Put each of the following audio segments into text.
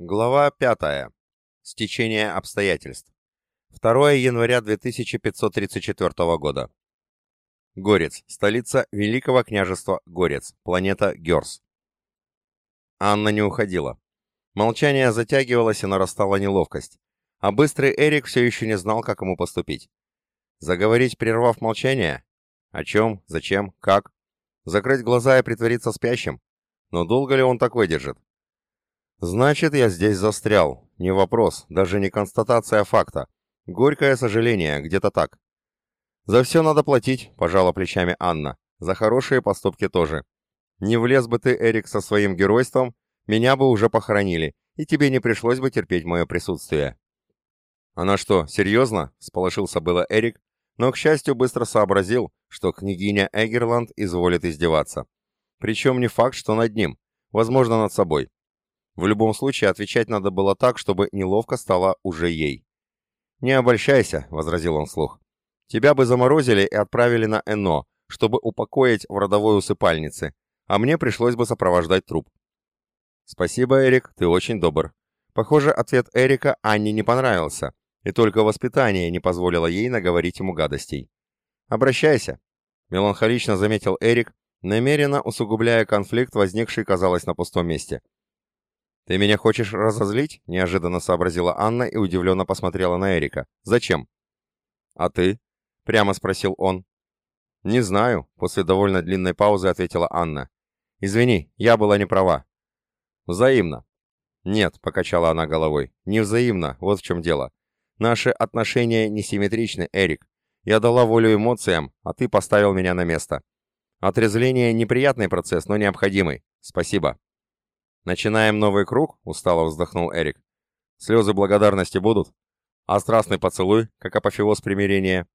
Глава 5. Стечение обстоятельств. 2 января 2534 года. Горец. Столица Великого княжества Горец. Планета Герс. Анна не уходила. Молчание затягивалось и нарастала неловкость. А быстрый Эрик все еще не знал, как ему поступить. Заговорить, прервав молчание? О чем? Зачем? Как? Закрыть глаза и притвориться спящим? Но долго ли он так выдержит? Значит, я здесь застрял. Не вопрос, даже не констатация факта. Горькое сожаление, где-то так. За все надо платить, пожала плечами Анна. За хорошие поступки тоже. Не влез бы ты, Эрик, со своим геройством, меня бы уже похоронили, и тебе не пришлось бы терпеть мое присутствие. Она что, серьезно? Сполошился было Эрик, но, к счастью, быстро сообразил, что княгиня Эгерланд изволит издеваться. Причем не факт, что над ним, возможно, над собой. В любом случае, отвечать надо было так, чтобы неловко стало уже ей. «Не обольщайся», — возразил он вслух. «Тебя бы заморозили и отправили на ЭНО, чтобы упокоить в родовой усыпальнице, а мне пришлось бы сопровождать труп». «Спасибо, Эрик, ты очень добр». Похоже, ответ Эрика Анне не понравился, и только воспитание не позволило ей наговорить ему гадостей. «Обращайся», — меланхолично заметил Эрик, намеренно усугубляя конфликт, возникший, казалось, на пустом месте. «Ты меня хочешь разозлить?» — неожиданно сообразила Анна и удивленно посмотрела на Эрика. «Зачем?» «А ты?» — прямо спросил он. «Не знаю», — после довольно длинной паузы ответила Анна. «Извини, я была не права». «Взаимно». «Нет», — покачала она головой, — «не взаимно, вот в чем дело. Наши отношения несимметричны, Эрик. Я дала волю эмоциям, а ты поставил меня на место. Отрезвление — неприятный процесс, но необходимый. Спасибо». «Начинаем новый круг?» — устало вздохнул Эрик. «Слезы благодарности будут? А страстный поцелуй, как апофеоз примирения?»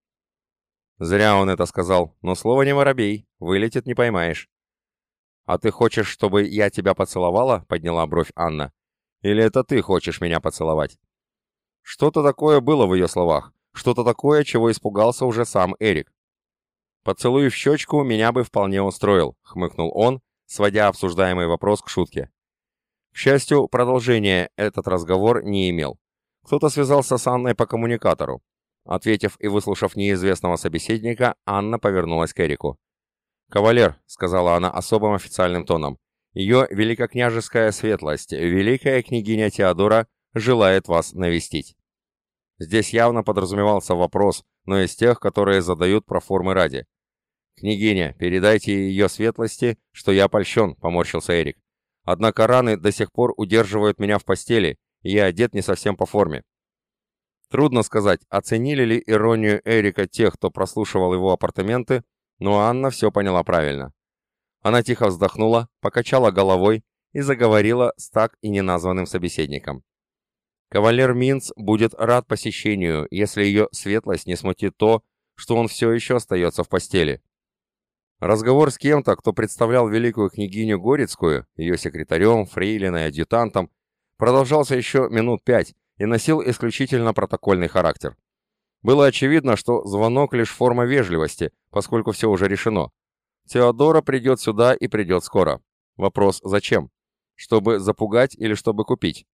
Зря он это сказал, но слово не воробей, вылетит не поймаешь. «А ты хочешь, чтобы я тебя поцеловала?» — подняла бровь Анна. «Или это ты хочешь меня поцеловать?» Что-то такое было в ее словах, что-то такое, чего испугался уже сам Эрик. «Поцелуй в щечку меня бы вполне устроил», — хмыкнул он, сводя обсуждаемый вопрос к шутке. К счастью, продолжения этот разговор не имел. Кто-то связался с Анной по коммуникатору. Ответив и выслушав неизвестного собеседника, Анна повернулась к Эрику. «Кавалер», — сказала она особым официальным тоном, — «ее великокняжеская светлость, великая княгиня Теодора, желает вас навестить». Здесь явно подразумевался вопрос, но из тех, которые задают про формы ради. «Княгиня, передайте ее светлости, что я польщен», — поморщился Эрик. Однако раны до сих пор удерживают меня в постели, и я одет не совсем по форме. Трудно сказать, оценили ли иронию Эрика тех, кто прослушивал его апартаменты, но Анна все поняла правильно. Она тихо вздохнула, покачала головой и заговорила с так и неназванным собеседником. Кавалер Минц будет рад посещению, если ее светлость не смутит то, что он все еще остается в постели. Разговор с кем-то, кто представлял великую княгиню Горецкую, ее секретарем, фрейлиной, адъютантом, продолжался еще минут пять и носил исключительно протокольный характер. Было очевидно, что звонок лишь форма вежливости, поскольку все уже решено. Теодора придет сюда и придет скоро. Вопрос «зачем?» Чтобы запугать или чтобы купить?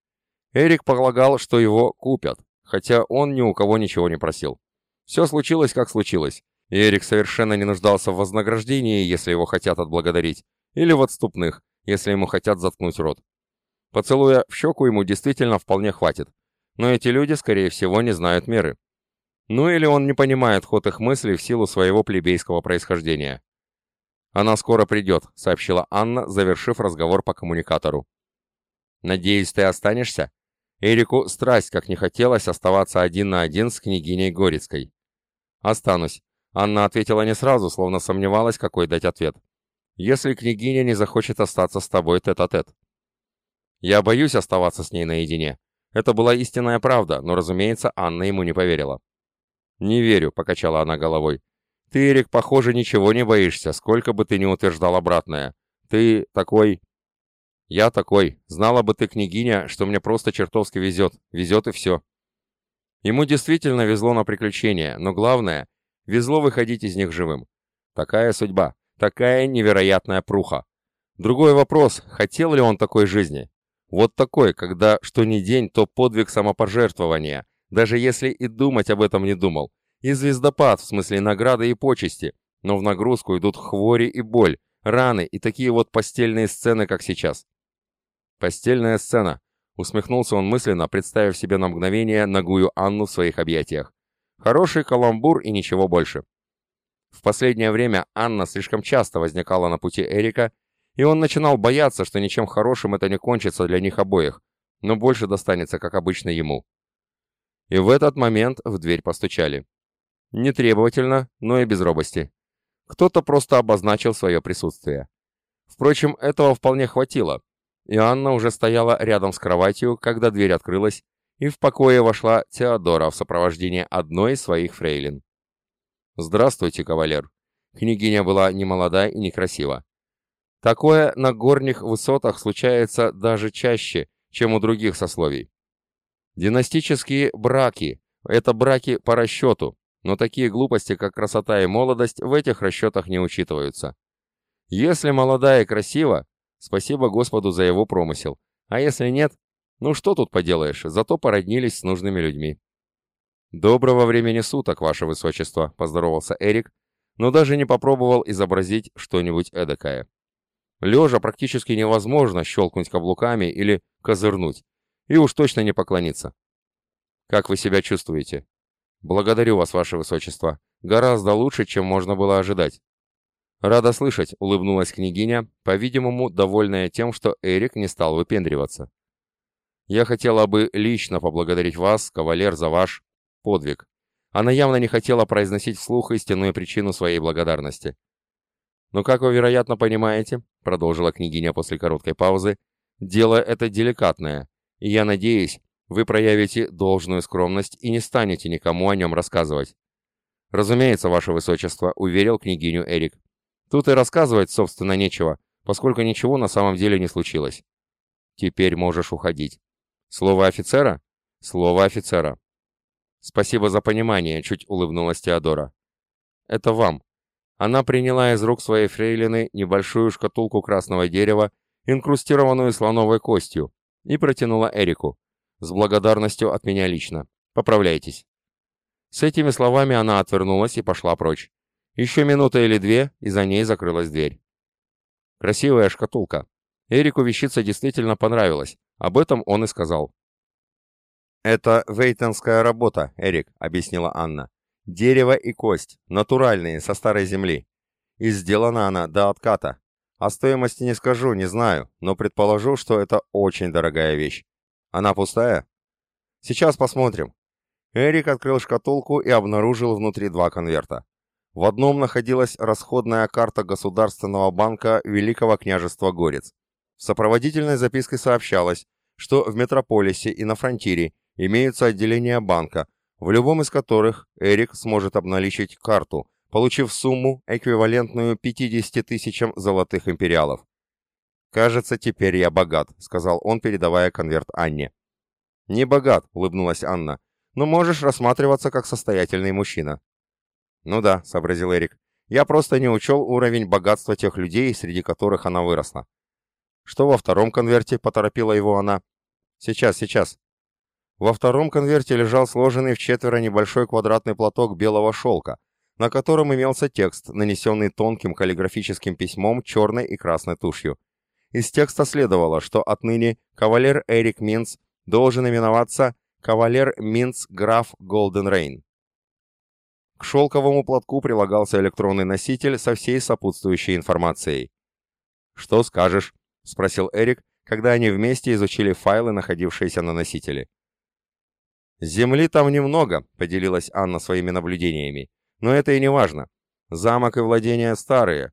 Эрик полагал, что его купят, хотя он ни у кого ничего не просил. Все случилось, как случилось. Эрик совершенно не нуждался в вознаграждении, если его хотят отблагодарить, или в отступных, если ему хотят заткнуть рот. Поцелуя в щеку ему действительно вполне хватит, но эти люди, скорее всего, не знают меры. Ну или он не понимает ход их мыслей в силу своего плебейского происхождения. «Она скоро придет», — сообщила Анна, завершив разговор по коммуникатору. «Надеюсь, ты останешься?» Эрику страсть как не хотелось оставаться один на один с княгиней Горецкой. «Останусь», Анна ответила не сразу, словно сомневалась, какой дать ответ. «Если княгиня не захочет остаться с тобой тет-а-тет». -тет. Я боюсь оставаться с ней наедине. Это была истинная правда, но, разумеется, Анна ему не поверила. «Не верю», — покачала она головой. «Ты, Эрик, похоже, ничего не боишься, сколько бы ты ни утверждал обратное. Ты такой...» «Я такой. Знала бы ты, княгиня, что мне просто чертовски везет. Везет и все». Ему действительно везло на приключения, но главное, Везло выходить из них живым. Такая судьба, такая невероятная пруха. Другой вопрос, хотел ли он такой жизни? Вот такой, когда что ни день, то подвиг самопожертвования, даже если и думать об этом не думал. И звездопад, в смысле награды и почести, но в нагрузку идут хвори и боль, раны и такие вот постельные сцены, как сейчас. Постельная сцена. Усмехнулся он мысленно, представив себе на мгновение ногую Анну в своих объятиях. Хороший каламбур и ничего больше. В последнее время Анна слишком часто возникала на пути Эрика, и он начинал бояться, что ничем хорошим это не кончится для них обоих, но больше достанется, как обычно, ему. И в этот момент в дверь постучали. Не требовательно, но и без робости. Кто-то просто обозначил свое присутствие. Впрочем, этого вполне хватило, и Анна уже стояла рядом с кроватью, когда дверь открылась, и в покое вошла Теодора в сопровождении одной из своих фрейлин. «Здравствуйте, кавалер». Княгиня была не молода и некрасива. Такое на горних высотах случается даже чаще, чем у других сословий. Династические браки – это браки по расчету, но такие глупости, как красота и молодость, в этих расчетах не учитываются. Если молодая и красива, спасибо Господу за его промысел, а если нет, ну что тут поделаешь, зато породнились с нужными людьми. «Доброго времени суток, ваше высочество», — поздоровался Эрик, но даже не попробовал изобразить что-нибудь эдакое. Лежа практически невозможно щелкнуть каблуками или козырнуть, и уж точно не поклониться. «Как вы себя чувствуете?» «Благодарю вас, ваше высочество. Гораздо лучше, чем можно было ожидать». «Рада слышать», — улыбнулась княгиня, по-видимому, довольная тем, что Эрик не стал выпендриваться. «Я хотела бы лично поблагодарить вас, кавалер, за ваш подвиг». Она явно не хотела произносить вслух истинную причину своей благодарности. «Но, как вы, вероятно, понимаете», — продолжила княгиня после короткой паузы, — «дело это деликатное, и я надеюсь, вы проявите должную скромность и не станете никому о нем рассказывать. Разумеется, ваше высочество, уверил княгиню Эрик. Тут и рассказывать, собственно, нечего, поскольку ничего на самом деле не случилось. Теперь можешь уходить. Слово офицера? Слово офицера. Спасибо за понимание, чуть улыбнулась Теодора. Это вам. Она приняла из рук своей фрейлины небольшую шкатулку красного дерева, инкрустированную слоновой костью, и протянула Эрику. С благодарностью от меня лично. Поправляйтесь». С этими словами она отвернулась и пошла прочь. Еще минута или две, и за ней закрылась дверь. Красивая шкатулка. Эрику вещица действительно понравилась. Об этом он и сказал. «Это вейтенская работа, Эрик», — объяснила Анна. «Дерево и кость, натуральные, со старой земли. И сделана она до отката. О стоимости не скажу, не знаю, но предположу, что это очень дорогая вещь. Она пустая? Сейчас посмотрим. Эрик открыл шкатулку и обнаружил внутри два конверта. В одном находилась расходная карта Государственного банка Великого княжества Горец. В сопроводительной записке сообщалось, что в Метрополисе и на Фронтире имеются отделения банка, в любом из которых Эрик сможет обналичить карту, получив сумму, эквивалентную 50 тысячам золотых империалов. «Кажется, теперь я богат», — сказал он, передавая конверт Анне. «Не богат», — улыбнулась Анна, — «но можешь рассматриваться как состоятельный мужчина». «Ну да», — сообразил Эрик, — «я просто не учел уровень богатства тех людей, среди которых она выросла». «Что во втором конверте?» — поторопила его она. «Сейчас, сейчас». Во втором конверте лежал сложенный в четверо небольшой квадратный платок белого шелка, на котором имелся текст, нанесенный тонким каллиграфическим письмом черной и красной тушью. Из текста следовало, что отныне кавалер Эрик Минц должен именоваться кавалер Минц граф Голден Рейн. К шелковому платку прилагался электронный носитель со всей сопутствующей информацией. «Что скажешь?» — спросил Эрик, когда они вместе изучили файлы, находившиеся на носителе. «Земли там немного», — поделилась Анна своими наблюдениями. «Но это и не важно. Замок и владения старые,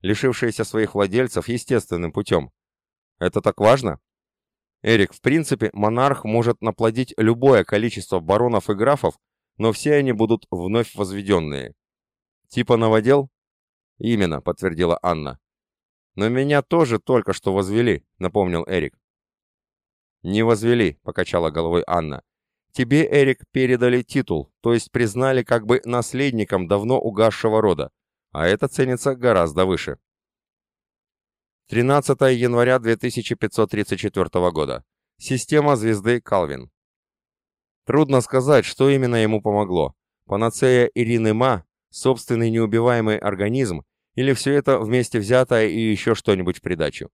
лишившиеся своих владельцев естественным путем. Это так важно? Эрик, в принципе, монарх может наплодить любое количество баронов и графов, но все они будут вновь возведенные. Типа новодел? Именно, подтвердила Анна. Но меня тоже только что возвели, напомнил Эрик. Не возвели, покачала головой Анна. Тебе, Эрик, передали титул, то есть признали как бы наследником давно угасшего рода а это ценится гораздо выше. 13 января 2534 года. Система звезды Калвин. Трудно сказать, что именно ему помогло. Панацея Ирины Ма, собственный неубиваемый организм, или все это вместе взятое и еще что-нибудь в придачу.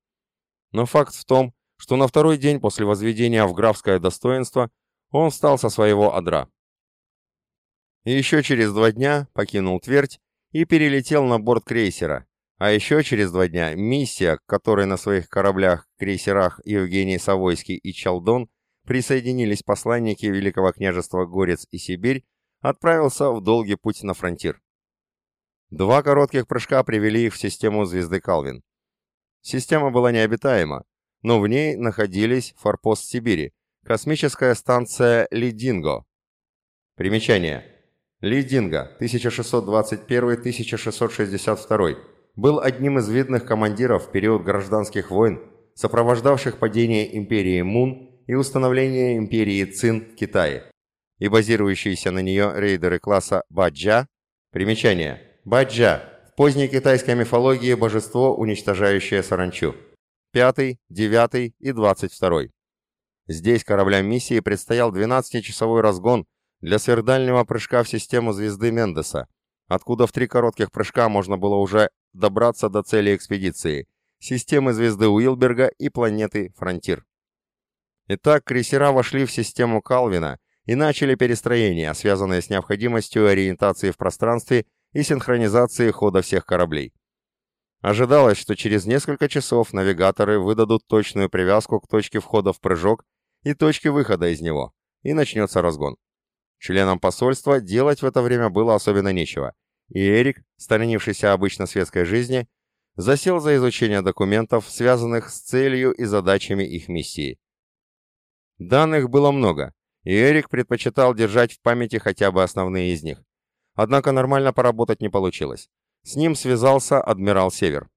Но факт в том, что на второй день после возведения в графское достоинство он встал со своего одра. И еще через два дня покинул Твердь и перелетел на борт крейсера, а еще через два дня миссия, к которой на своих кораблях-крейсерах Евгений Савойский и Чалдон присоединились посланники Великого княжества Горец и Сибирь, отправился в долгий путь на фронтир. Два коротких прыжка привели их в систему звезды Калвин. Система была необитаема, но в ней находились форпост Сибири, космическая станция Лидинго. Примечание. Лидинго, 1621-1662 был одним из видных командиров в период гражданских войн, сопровождавших падение империи Мун и установление империи Цин в Китае, и базирующиеся на нее рейдеры класса Баджа. Примечание. Баджа – в поздней китайской мифологии божество, уничтожающее саранчу. Пятый, девятый и двадцать второй. Здесь кораблям миссии предстоял 12-часовой разгон для сверхдальнего прыжка в систему звезды Мендеса, откуда в три коротких прыжка можно было уже добраться до цели экспедиции – системы звезды Уилберга и планеты Фронтир. Итак, крейсера вошли в систему Калвина и начали перестроение, связанное с необходимостью ориентации в пространстве и синхронизации хода всех кораблей. Ожидалось, что через несколько часов навигаторы выдадут точную привязку к точке входа в прыжок и точке выхода из него, и начнется разгон. Членам посольства делать в это время было особенно нечего, и Эрик, сторонившийся обычно светской жизни, засел за изучение документов, связанных с целью и задачами их миссии. Данных было много, и Эрик предпочитал держать в памяти хотя бы основные из них. Однако нормально поработать не получилось. С ним связался адмирал Север.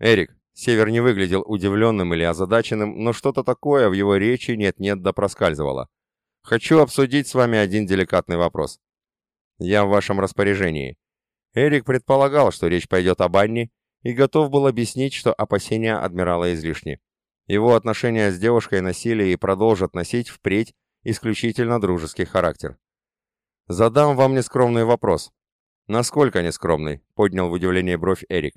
«Эрик», Север не выглядел удивленным или озадаченным, но что-то такое в его речи нет-нет да проскальзывало. «Хочу обсудить с вами один деликатный вопрос. Я в вашем распоряжении. Эрик предполагал, что речь пойдет об Анне, и готов был объяснить, что опасения адмирала излишни. Его отношения с девушкой носили и продолжат носить впредь исключительно дружеский характер. «Задам вам нескромный вопрос». «Насколько нескромный?» — поднял в удивлении бровь Эрик.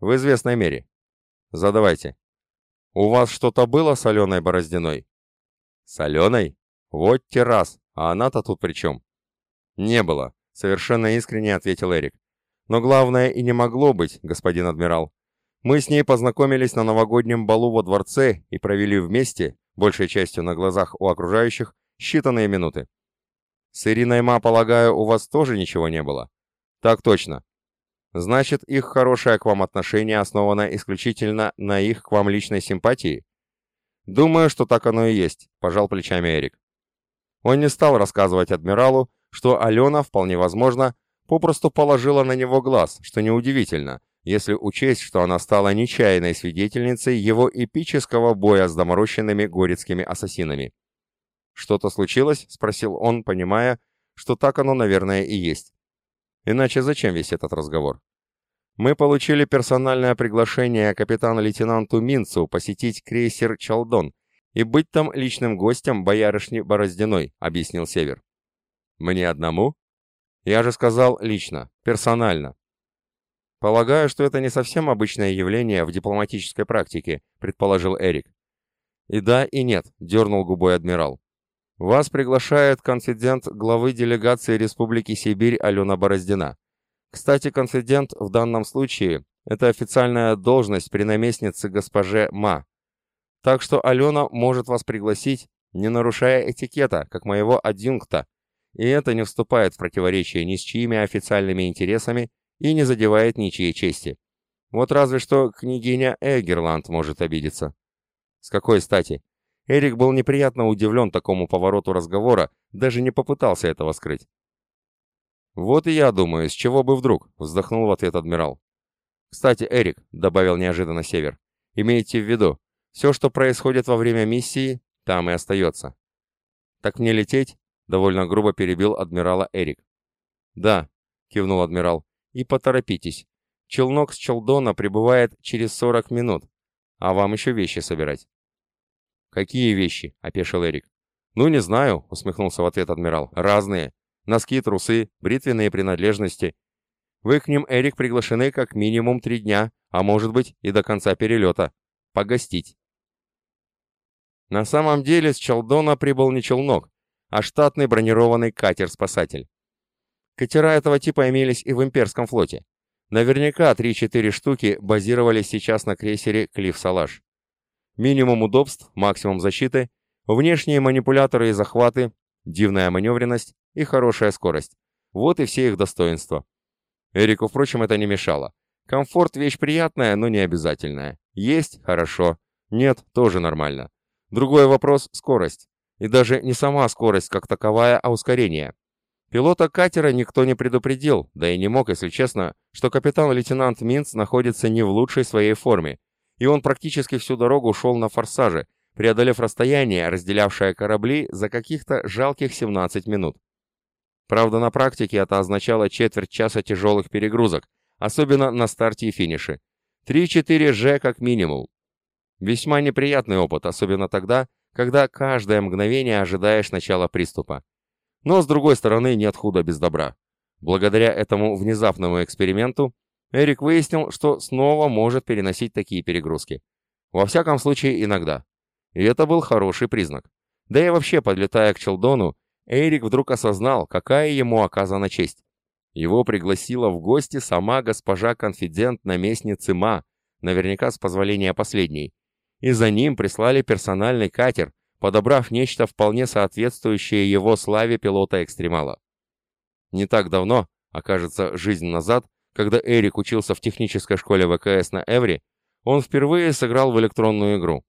«В известной мере». «Задавайте». «У вас что-то было с Аленой Бороздиной?» «С Аленой? Вот те раз, а она-то тут при чем?» «Не было. Совершенно искренне ответил Эрик. Но главное и не могло быть, господин адмирал. Мы с ней познакомились на новогоднем балу во дворце и провели вместе, большей частью на глазах у окружающих, считанные минуты. С Ириной Ма, полагаю, у вас тоже ничего не было? Так точно. Значит, их хорошее к вам отношение основано исключительно на их к вам личной симпатии? Думаю, что так оно и есть, пожал плечами Эрик. Он не стал рассказывать адмиралу, что Алена, вполне возможно, попросту положила на него глаз, что неудивительно, если учесть, что она стала нечаянной свидетельницей его эпического боя с доморощенными горецкими ассасинами. «Что-то случилось?» — спросил он, понимая, что так оно, наверное, и есть. Иначе зачем весь этот разговор? Мы получили персональное приглашение капитана-лейтенанту Минцу посетить крейсер «Чалдон» и быть там личным гостем боярышни Бороздиной, объяснил Север. Мне одному? Я же сказал лично, персонально. Полагаю, что это не совсем обычное явление в дипломатической практике, предположил Эрик. И да, и нет, дернул губой адмирал. Вас приглашает конфидент главы делегации Республики Сибирь Алена Бороздина. Кстати, конфидент в данном случае – это официальная должность при наместнице госпоже Ма. Так что Алена может вас пригласить, не нарушая этикета, как моего адъюнкта, и это не вступает в противоречие ни с чьими официальными интересами и не задевает ничьей чести. Вот разве что княгиня Эгерланд может обидеться. С какой стати? Эрик был неприятно удивлен такому повороту разговора, даже не попытался этого скрыть. «Вот и я думаю, с чего бы вдруг?» — вздохнул в ответ адмирал. «Кстати, Эрик», — добавил неожиданно Север, — «имейте в виду, все, что происходит во время миссии, там и остается». «Так мне лететь?» Довольно грубо перебил адмирала Эрик. «Да», — кивнул адмирал, — «и поторопитесь. челнок с Челдона прибывает через 40 минут, а вам еще вещи собирать». «Какие вещи?» — опешил Эрик. «Ну, не знаю», — усмехнулся в ответ адмирал. «Разные. Носки, трусы, бритвенные принадлежности. Вы к ним, Эрик, приглашены как минимум три дня, а может быть и до конца перелета. Погостить». На самом деле с Челдона прибыл не челнок, а штатный бронированный катер-спасатель. Катера этого типа имелись и в имперском флоте. Наверняка 3-4 штуки базировались сейчас на крейсере Клифф Салаш. Минимум удобств, максимум защиты, внешние манипуляторы и захваты, дивная маневренность и хорошая скорость. Вот и все их достоинства. Эрику, впрочем, это не мешало. Комфорт – вещь приятная, но не обязательная. Есть – хорошо. Нет – тоже нормально. Другой вопрос – скорость. И даже не сама скорость как таковая, а ускорение. Пилота катера никто не предупредил, да и не мог, если честно, что капитан-лейтенант Минц находится не в лучшей своей форме, и он практически всю дорогу шел на форсаже, преодолев расстояние, разделявшее корабли, за каких-то жалких 17 минут. Правда, на практике это означало четверть часа тяжелых перегрузок, особенно на старте и финише. 3-4 Ж как минимум. Весьма неприятный опыт, особенно тогда, когда каждое мгновение ожидаешь начала приступа. Но, с другой стороны, нет худа без добра. Благодаря этому внезапному эксперименту Эрик выяснил, что снова может переносить такие перегрузки. Во всяком случае, иногда. И это был хороший признак. Да и вообще, подлетая к Челдону, Эрик вдруг осознал, какая ему оказана честь. Его пригласила в гости сама госпожа-конфидент наместницы Ма, наверняка с позволения последней, и за ним прислали персональный катер, подобрав нечто вполне соответствующее его славе пилота-экстремала. Не так давно, окажется, жизнь назад, когда Эрик учился в технической школе ВКС на Эври, он впервые сыграл в электронную игру.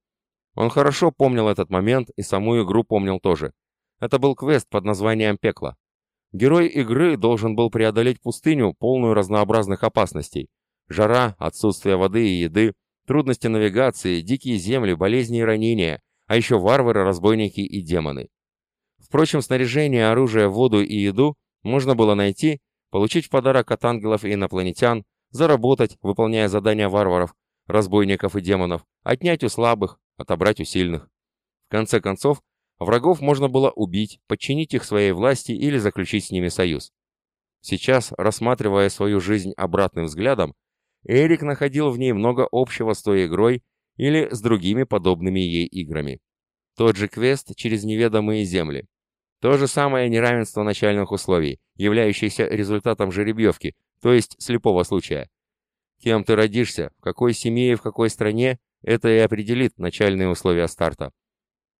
Он хорошо помнил этот момент и саму игру помнил тоже. Это был квест под названием «Пекло». Герой игры должен был преодолеть пустыню, полную разнообразных опасностей. Жара, отсутствие воды и еды, Трудности навигации, дикие земли, болезни и ранения, а еще варвары, разбойники и демоны. Впрочем, снаряжение, оружие, воду и еду можно было найти, получить в подарок от ангелов и инопланетян, заработать, выполняя задания варваров, разбойников и демонов, отнять у слабых, отобрать у сильных. В конце концов, врагов можно было убить, подчинить их своей власти или заключить с ними союз. Сейчас, рассматривая свою жизнь обратным взглядом, Эрик находил в ней много общего с той игрой или с другими подобными ей играми. Тот же квест через неведомые земли. То же самое неравенство начальных условий, являющееся результатом жеребьевки, то есть слепого случая. Кем ты родишься, в какой семье и в какой стране, это и определит начальные условия старта.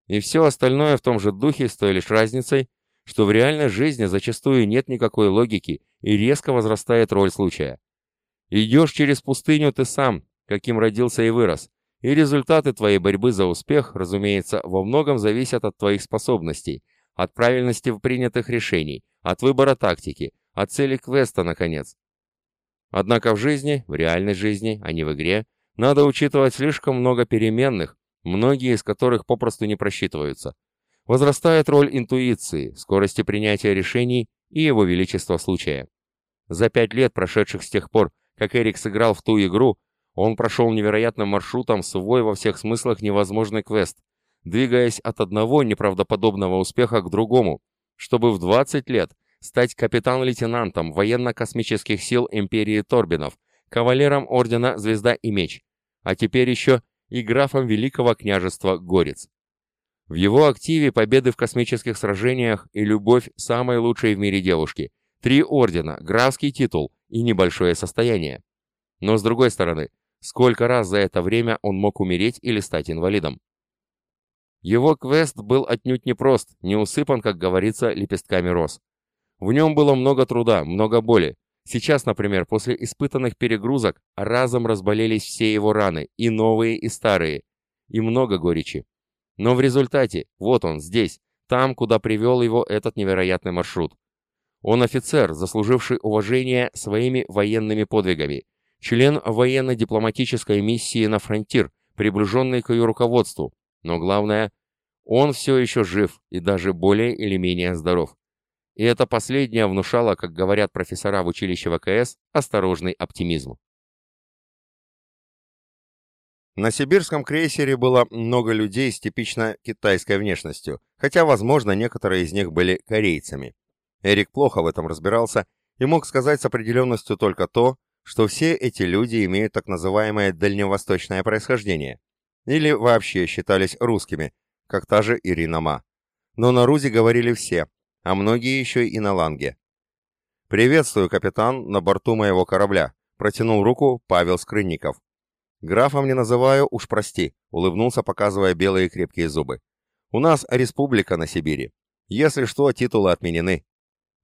И все остальное в том же духе, с той лишь разницей, что в реальной жизни зачастую нет никакой логики и резко возрастает роль случая. Идешь через пустыню ты сам, каким родился и вырос, и результаты твоей борьбы за успех, разумеется, во многом зависят от твоих способностей, от правильности принятых решений, от выбора тактики, от цели квеста, наконец. Однако в жизни, в реальной жизни, а не в игре, надо учитывать слишком много переменных, многие из которых попросту не просчитываются. Возрастает роль интуиции, скорости принятия решений и его величества случая. За пять лет, прошедших с тех пор, как Эрик сыграл в ту игру, он прошел невероятным маршрутом свой во всех смыслах невозможный квест, двигаясь от одного неправдоподобного успеха к другому, чтобы в 20 лет стать капитан-лейтенантом военно-космических сил Империи Торбинов, кавалером Ордена Звезда и Меч, а теперь еще и графом Великого княжества Горец. В его активе победы в космических сражениях и любовь самой лучшей в мире девушки, три ордена, графский титул и небольшое состояние. Но с другой стороны, сколько раз за это время он мог умереть или стать инвалидом? Его квест был отнюдь непрост, не усыпан, как говорится, лепестками роз. В нем было много труда, много боли. Сейчас, например, после испытанных перегрузок разом разболелись все его раны, и новые, и старые, и много горечи. Но в результате, вот он, здесь, там, куда привел его этот невероятный маршрут. Он офицер, заслуживший уважение своими военными подвигами, член военно-дипломатической миссии на фронтир, приближенный к ее руководству, но главное, он все еще жив и даже более или менее здоров. И это последнее внушало, как говорят профессора в училище ВКС, осторожный оптимизм. На сибирском крейсере было много людей с типично китайской внешностью, хотя, возможно, некоторые из них были корейцами. Эрик плохо в этом разбирался и мог сказать с определенностью только то, что все эти люди имеют так называемое дальневосточное происхождение, или вообще считались русскими, как та же Ирина Ма. Но на Рузе говорили все, а многие еще и на Ланге. «Приветствую, капитан, на борту моего корабля», — протянул руку Павел Скрынников. «Графом не называю, уж прости», — улыбнулся, показывая белые крепкие зубы. «У нас республика на Сибири. Если что, титулы отменены».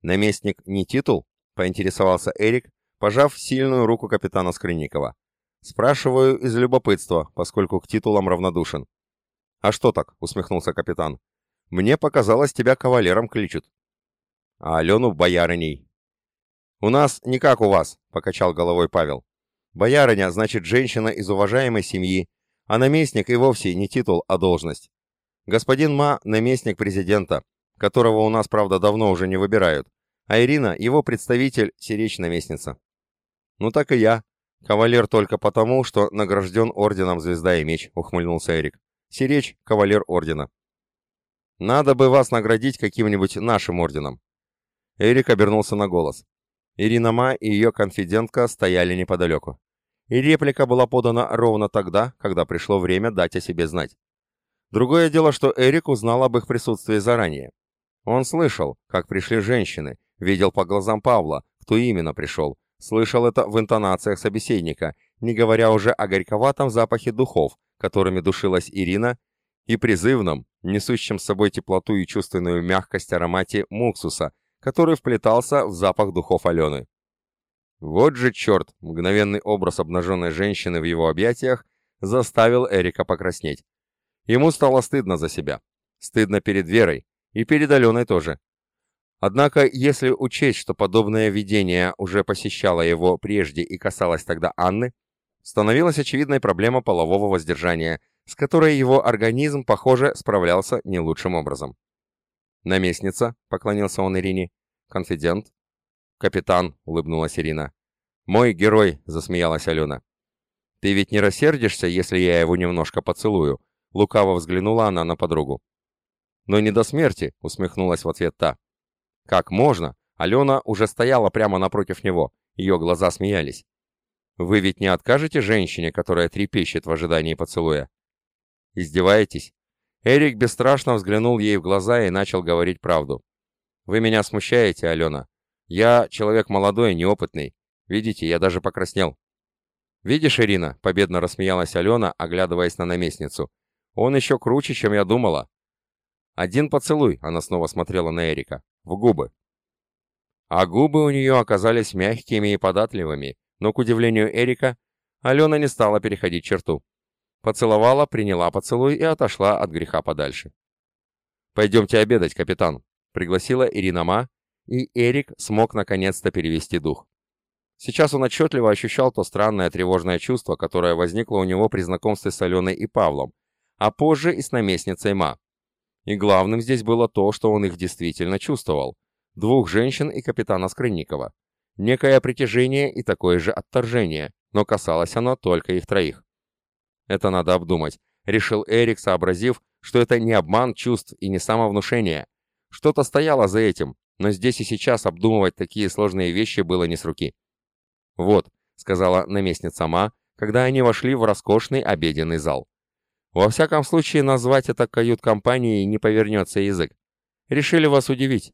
«Наместник не титул?» — поинтересовался Эрик, пожав сильную руку капитана Скрынникова. «Спрашиваю из любопытства, поскольку к титулам равнодушен». «А что так?» — усмехнулся капитан. «Мне показалось, тебя кавалером кличут». «А Алену боярыней». «У нас не как у вас», — покачал головой Павел. Боярыня значит женщина из уважаемой семьи, а наместник и вовсе не титул, а должность. Господин Ма – наместник президента, которого у нас, правда, давно уже не выбирают, а Ирина – его представитель, сиречь-наместница. Ну так и я. Кавалер только потому, что награжден орденом «Звезда и меч», — ухмыльнулся Эрик. Сиречь — кавалер ордена. Надо бы вас наградить каким-нибудь нашим орденом. Эрик обернулся на голос. Ирина Ма и ее конфидентка стояли неподалеку. И реплика была подана ровно тогда, когда пришло время дать о себе знать. Другое дело, что Эрик узнал об их присутствии заранее. Он слышал, как пришли женщины, видел по глазам Павла, кто именно пришел, слышал это в интонациях собеседника, не говоря уже о горьковатом запахе духов, которыми душилась Ирина, и призывном, несущем с собой теплоту и чувственную мягкость аромате муксуса, который вплетался в запах духов Алены. Вот же черт, мгновенный образ обнаженной женщины в его объятиях заставил Эрика покраснеть. Ему стало стыдно за себя. Стыдно перед Верой. И перед Аленой тоже. Однако, если учесть, что подобное видение уже посещало его прежде и касалось тогда Анны, становилась очевидной проблема полового воздержания, с которой его организм, похоже, справлялся не лучшим образом. «Наместница», — поклонился он Ирине. «Конфидент». «Капитан», — улыбнулась Ирина. «Мой герой», — засмеялась Алена. «Ты ведь не рассердишься, если я его немножко поцелую?» Лукаво взглянула она на подругу. «Но не до смерти», — усмехнулась в ответ та. «Как можно?» Алена уже стояла прямо напротив него. Ее глаза смеялись. «Вы ведь не откажете женщине, которая трепещет в ожидании поцелуя?» «Издеваетесь?» Эрик бесстрашно взглянул ей в глаза и начал говорить правду. «Вы меня смущаете, Алена. Я человек молодой, неопытный. Видите, я даже покраснел». «Видишь, Ирина?» — победно рассмеялась Алена, оглядываясь на наместницу. «Он еще круче, чем я думала». «Один поцелуй», — она снова смотрела на Эрика. «В губы». А губы у нее оказались мягкими и податливыми, но, к удивлению Эрика, Алена не стала переходить черту. Поцеловала, приняла поцелуй и отошла от греха подальше. «Пойдемте обедать, капитан», — пригласила Ирина Ма, и Эрик смог наконец-то перевести дух. Сейчас он отчетливо ощущал то странное тревожное чувство, которое возникло у него при знакомстве с Аленой и Павлом, а позже и с наместницей Ма. И главным здесь было то, что он их действительно чувствовал. Двух женщин и капитана Скрынникова. Некое притяжение и такое же отторжение, но касалось оно только их троих. Это надо обдумать, решил Эрик, сообразив, что это не обман чувств и не самовнушение. Что-то стояло за этим, но здесь и сейчас обдумывать такие сложные вещи было не с руки. «Вот», — сказала наместница Ма, когда они вошли в роскошный обеденный зал. «Во всяком случае, назвать это кают-компанией не повернется язык. Решили вас удивить».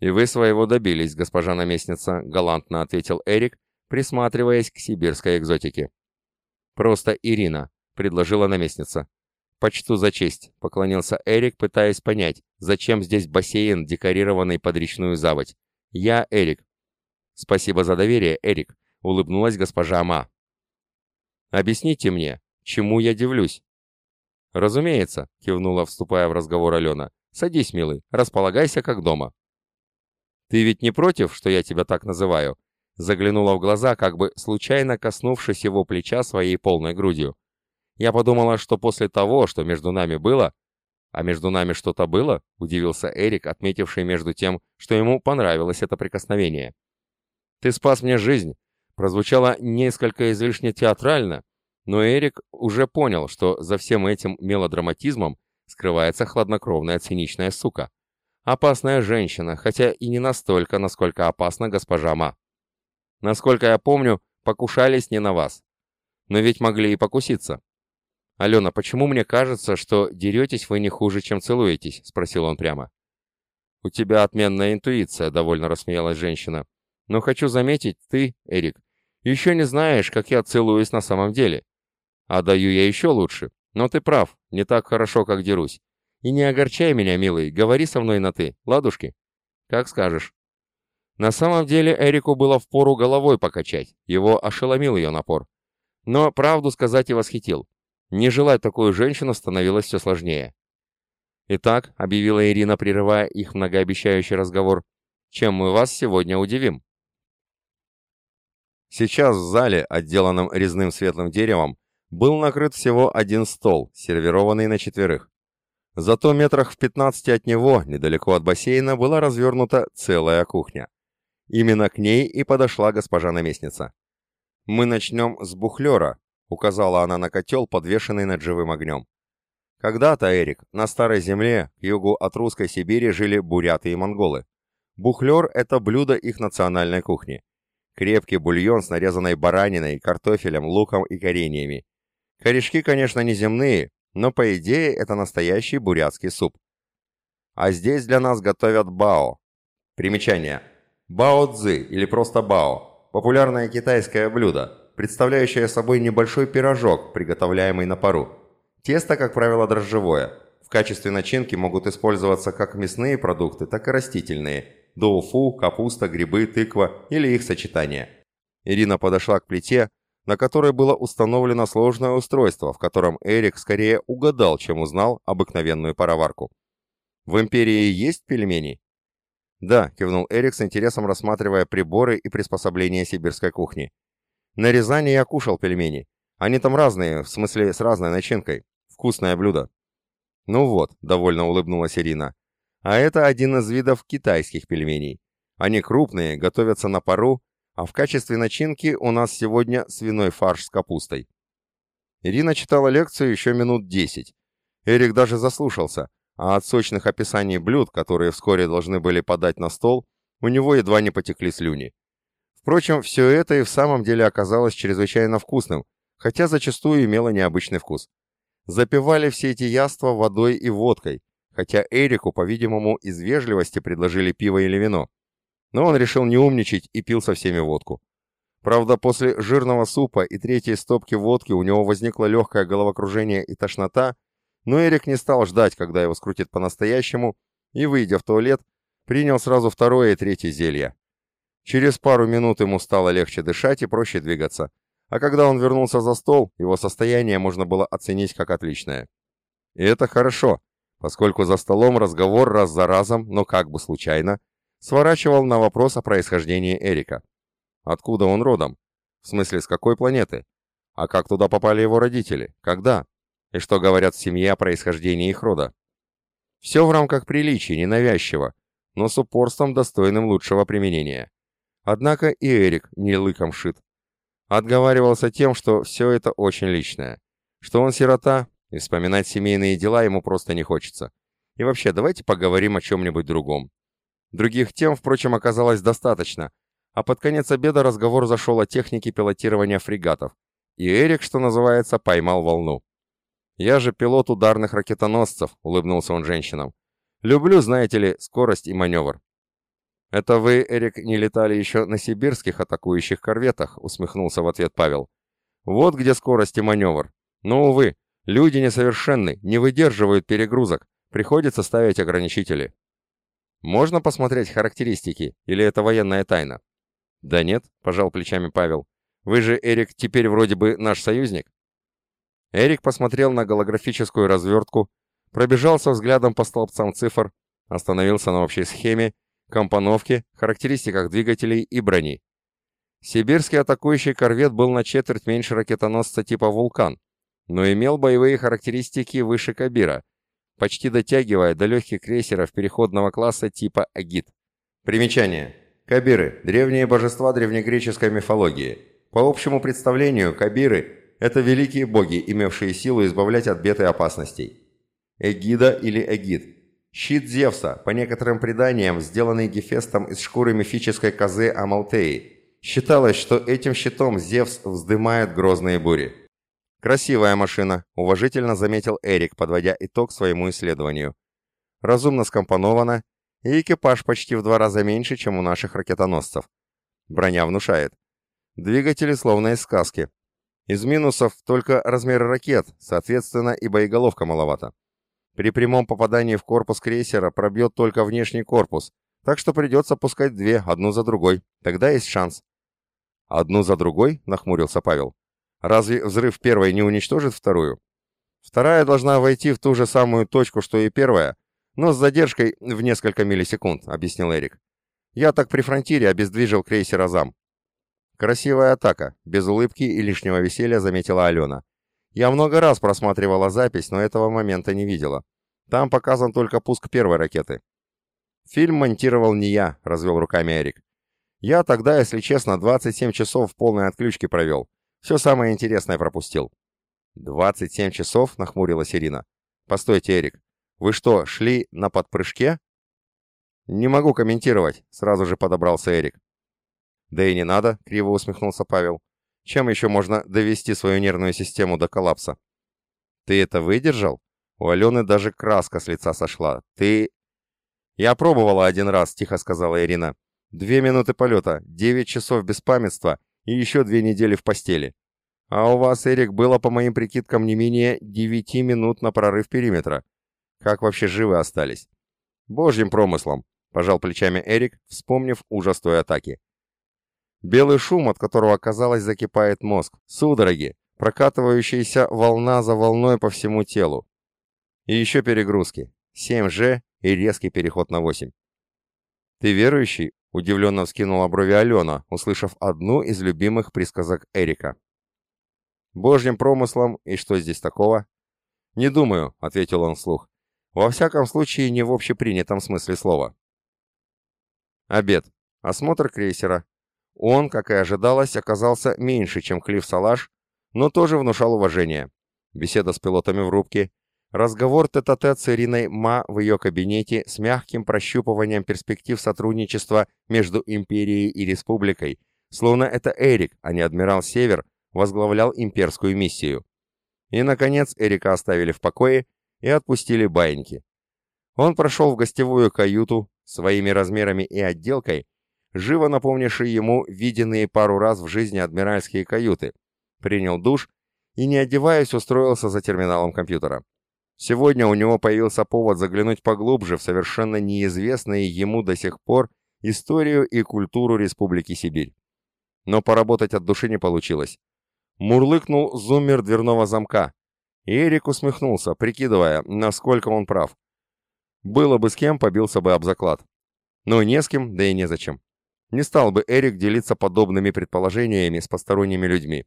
«И вы своего добились, госпожа наместница», — галантно ответил Эрик, присматриваясь к сибирской экзотике. «Просто Ирина», — предложила наместница. «Почту за честь», — поклонился Эрик, пытаясь понять, зачем здесь бассейн, декорированный под речную заводь. «Я Эрик». «Спасибо за доверие, Эрик», — улыбнулась госпожа Ма. «Объясните мне, чему я дивлюсь?» «Разумеется», — кивнула, вступая в разговор Алена. «Садись, милый, располагайся как дома». «Ты ведь не против, что я тебя так называю?» Заглянула в глаза, как бы случайно коснувшись его плеча своей полной грудью. Я подумала, что после того, что между нами было... А между нами что-то было? Удивился Эрик, отметивший между тем, что ему понравилось это прикосновение. Ты спас мне жизнь. Прозвучало несколько излишне театрально, Но Эрик уже понял, что за всем этим мелодраматизмом скрывается хладнокровная циничная сука. Опасная женщина, хотя и не настолько, насколько опасна госпожа Ма. Насколько я помню, покушались не на вас. Но ведь могли и покуситься. «Алена, почему мне кажется, что деретесь вы не хуже, чем целуетесь?» — спросил он прямо. «У тебя отменная интуиция», — довольно рассмеялась женщина. «Но хочу заметить, ты, Эрик, еще не знаешь, как я целуюсь на самом деле. А даю я еще лучше. Но ты прав, не так хорошо, как дерусь. И не огорчай меня, милый, говори со мной на «ты», ладушки?» «Как скажешь». На самом деле Эрику было впору головой покачать, его ошеломил ее напор. Но правду сказать и восхитил. Не желать такую женщину становилось все сложнее. «Итак», — объявила Ирина, прерывая их многообещающий разговор, «чем мы вас сегодня удивим?» Сейчас в зале, отделанном резным светлым деревом, был накрыт всего один стол, сервированный на четверых. Зато метрах в 15 от него, недалеко от бассейна, была развернута целая кухня. Именно к ней и подошла госпожа наместница. «Мы начнем с бухлера», — указала она на котел, подвешенный над живым огнем. Когда-то, Эрик, на Старой Земле, к югу от Русской Сибири, жили буряты и монголы. Бухлер — это блюдо их национальной кухни. Крепкий бульон с нарезанной бараниной, картофелем, луком и кореньями. Корешки, конечно, не земные, но по идее это настоящий бурятский суп. А здесь для нас готовят бао. Примечание. Бао-цзы или просто бао – популярное китайское блюдо, представляющее собой небольшой пирожок, приготовляемый на пару. Тесто, как правило, дрожжевое. В качестве начинки могут использоваться как мясные продукты, так и растительные – доуфу, капуста, грибы, тыква или их сочетание. Ирина подошла к плите, на которой было установлено сложное устройство, в котором Эрик скорее угадал, чем узнал обыкновенную пароварку. «В Империи есть пельмени?» «Да», — кивнул Эрик с интересом рассматривая приборы и приспособления сибирской кухни. На Рязани я кушал пельмени. Они там разные, в смысле с разной начинкой. Вкусное блюдо. Ну вот, довольно улыбнулась Ирина. А это один из видов китайских пельменей. Они крупные, готовятся на пару, а в качестве начинки у нас сегодня свиной фарш с капустой. Ирина читала лекцию еще минут десять. Эрик даже заслушался, а от сочных описаний блюд, которые вскоре должны были подать на стол, у него едва не потекли слюни. Впрочем, все это и в самом деле оказалось чрезвычайно вкусным, хотя зачастую имело необычный вкус. Запивали все эти яства водой и водкой, хотя Эрику, по-видимому, из вежливости предложили пиво или вино. Но он решил не умничать и пил со всеми водку. Правда, после жирного супа и третьей стопки водки у него возникло легкое головокружение и тошнота, но Эрик не стал ждать, когда его скрутит по-настоящему, и, выйдя в туалет, принял сразу второе и третье зелье. Через пару минут ему стало легче дышать и проще двигаться. А когда он вернулся за стол, его состояние можно было оценить как отличное. И это хорошо, поскольку за столом разговор раз за разом, но как бы случайно, сворачивал на вопрос о происхождении Эрика. Откуда он родом? В смысле, с какой планеты? А как туда попали его родители? Когда? И что говорят в семье о происхождении их рода? Все в рамках приличия, ненавязчиво, но с упорством, достойным лучшего применения. Однако и Эрик не лыком шит. Отговаривался тем, что все это очень личное. Что он сирота, и вспоминать семейные дела ему просто не хочется. И вообще, давайте поговорим о чем-нибудь другом. Других тем, впрочем, оказалось достаточно, а под конец обеда разговор зашел о технике пилотирования фрегатов, и Эрик, что называется, поймал волну. «Я же пилот ударных ракетоносцев», — улыбнулся он женщинам. «Люблю, знаете ли, скорость и маневр. «Это вы, Эрик, не летали еще на сибирских атакующих корветах», — усмехнулся в ответ Павел. «Вот где скорость и маневр. Но, увы, люди несовершенны, не выдерживают перегрузок, приходится ставить ограничители». «Можно посмотреть характеристики, или это военная тайна?» «Да нет», — пожал плечами Павел. «Вы же, Эрик, теперь вроде бы наш союзник». Эрик посмотрел на голографическую развертку, пробежался взглядом по столбцам цифр, остановился на общей схеме компоновке, характеристиках двигателей и брони. Сибирский атакующий корвет был на четверть меньше ракетоносца типа «Вулкан», но имел боевые характеристики выше «Кабира», почти дотягивая до легких крейсеров переходного класса типа «Агит». Примечание. Кабиры – древние божества древнегреческой мифологии. По общему представлению, кабиры – это великие боги, имевшие силу избавлять от бед и опасностей. Эгида или Эгид – щит Зевса, по некоторым преданиям, сделанный Гефестом из шкуры мифической козы Амалтеи. Считалось, что этим щитом Зевс вздымает грозные бури. «Красивая машина», – уважительно заметил Эрик, подводя итог своему исследованию. «Разумно скомпонована, и экипаж почти в два раза меньше, чем у наших ракетоносцев. Броня внушает. Двигатели словно из сказки. Из минусов только размер ракет, соответственно и боеголовка маловато. При прямом попадании в корпус крейсера пробьет только внешний корпус, так что придется пускать две, одну за другой. Тогда есть шанс. «Одну за другой?» — нахмурился Павел. «Разве взрыв первой не уничтожит вторую?» «Вторая должна войти в ту же самую точку, что и первая, но с задержкой в несколько миллисекунд», — объяснил Эрик. «Я так при фронтире обездвижил крейсер «Азам». «Красивая атака», — без улыбки и лишнего веселья заметила Алена. «Я много раз просматривала запись, но этого момента не видела. Там показан только пуск первой ракеты». «Фильм монтировал не я», — развел руками Эрик. «Я тогда, если честно, 27 часов в полной отключке провел. Все самое интересное пропустил». «27 часов?» — нахмурилась Ирина. «Постойте, Эрик. Вы что, шли на подпрыжке?» «Не могу комментировать», — сразу же подобрался Эрик. «Да и не надо», — криво усмехнулся Павел. «Чем еще можно довести свою нервную систему до коллапса?» «Ты это выдержал?» У Алены даже краска с лица сошла. «Ты...» «Я пробовала один раз», — тихо сказала Ирина. «Две минуты полета, девять часов беспамятства и еще две недели в постели. А у вас, Эрик, было, по моим прикидкам, не менее девяти минут на прорыв периметра. Как вообще живы остались?» «Божьим промыслом», — пожал плечами Эрик, вспомнив ужас той атаки. Белый шум, от которого, казалось, закипает мозг. Судороги, прокатывающаяся волна за волной по всему телу. И еще перегрузки. 7G и резкий переход на 8. «Ты верующий?» – удивленно вскинула брови Алена, услышав одну из любимых присказок Эрика. «Божьим промыслом, и что здесь такого?» «Не думаю», — ответил он вслух. «Во всяком случае, не в общепринятом смысле слова». Обед. Осмотр крейсера. Он, как и ожидалось, оказался меньше, чем Клифф Салаш, но тоже внушал уважение. Беседа с пилотами в рубке, разговор тет-а-тет с Ириной Ма в ее кабинете с мягким прощупыванием перспектив сотрудничества между империей и республикой, словно это Эрик, а не адмирал Север, возглавлял имперскую миссию. И, наконец, Эрика оставили в покое и отпустили баиньки. Он прошел в гостевую каюту, своими размерами и отделкой, живо напомнивший ему виденные пару раз в жизни адмиральские каюты, принял душ и, не одеваясь, устроился за терминалом компьютера. Сегодня у него появился повод заглянуть поглубже в совершенно неизвестные ему до сих пор историю и культуру Республики Сибирь. Но поработать от души не получилось. Мурлыкнул зуммер дверного замка. Эрик усмехнулся, прикидывая, насколько он прав. Было бы с кем, побился бы об заклад. Но не с кем, да и незачем. Не стал бы Эрик делиться подобными предположениями с посторонними людьми.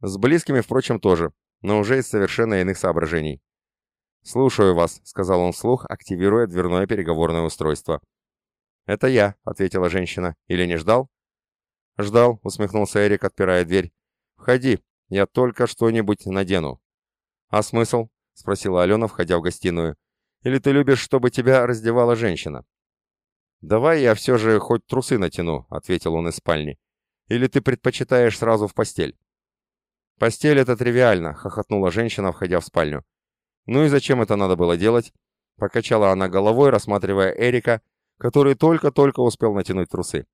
С близкими, впрочем, тоже, но уже из совершенно иных соображений. «Слушаю вас», — сказал он вслух, активируя дверное переговорное устройство. «Это я», — ответила женщина. «Или не ждал?» «Ждал», — усмехнулся Эрик, отпирая дверь. «Входи, я только что-нибудь надену». «А смысл?» — спросила Алена, входя в гостиную. «Или ты любишь, чтобы тебя раздевала женщина?» «Давай я все же хоть трусы натяну», — ответил он из спальни. «Или ты предпочитаешь сразу в постель?» «Постель — это тривиально», — хохотнула женщина, входя в спальню. «Ну и зачем это надо было делать?» Покачала она головой, рассматривая Эрика, который только-только успел натянуть трусы.